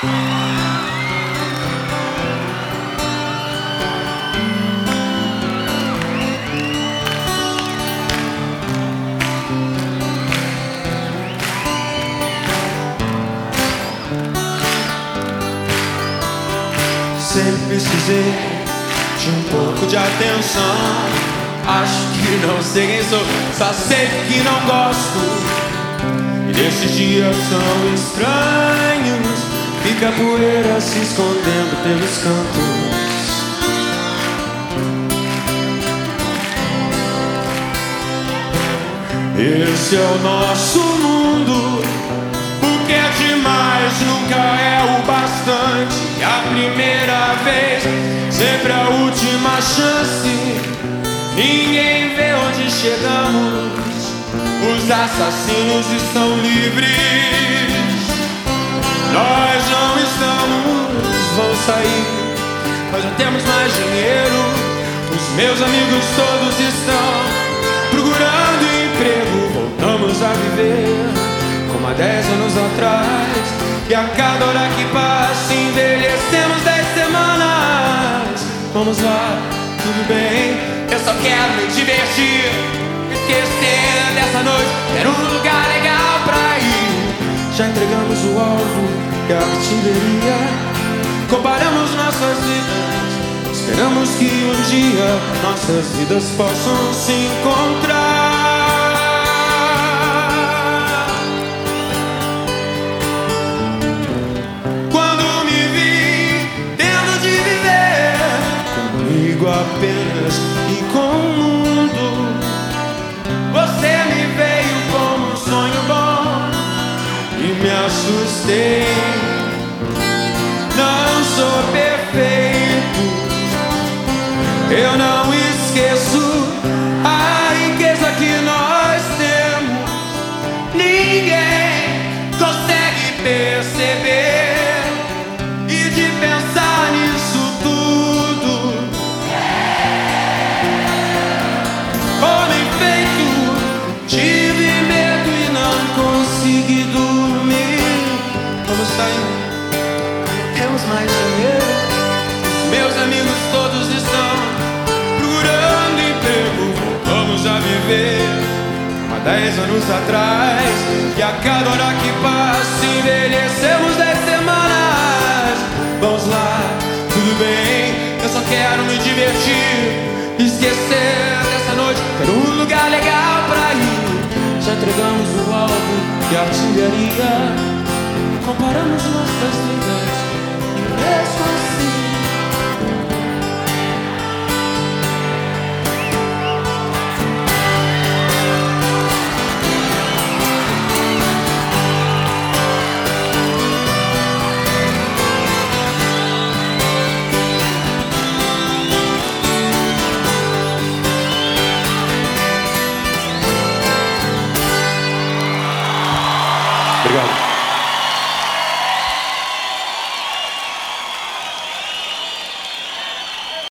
Sempre precisei de um pouco de atenção. Acho que não sei quem sou, só sei que não gosto. E esses dias são estranhos, fica a poeira se escondendo pelos cantos. Esse é o nosso mundo. O que é demais nunca é o bastante. A primeira vez, sempre a última chance. Ninguém vê onde chegamos. Os assassinos estão livres. Nós não estamos, vão sair. Nós não temos mais dinheiro. Os meus amigos todos estão procurando emprego, voltamos a viver como há dez anos atrás. E a cada hora que passa, envelhecemos dez semanas. Vamos lá, tudo bem, eu só quero me divertir. Esquecer dessa noite, ter um lugar legal pra ir. Já entregamos o alvo e a artilharia. Comparamos nossas vidas. Esperamos que um dia nossas vidas possam se encontrar. Quando me vi tendo de viver comigo apenas e com viver há dez anos atrás. E a cada hora que passa, envelhecemos dez semanas. Vamos lá, tudo bem. Eu só quero me divertir. Esquecer dessa noite, ter um lugar legal pra ir. Já entregamos o alvo e a artilharia. Comparamos nossas vidas.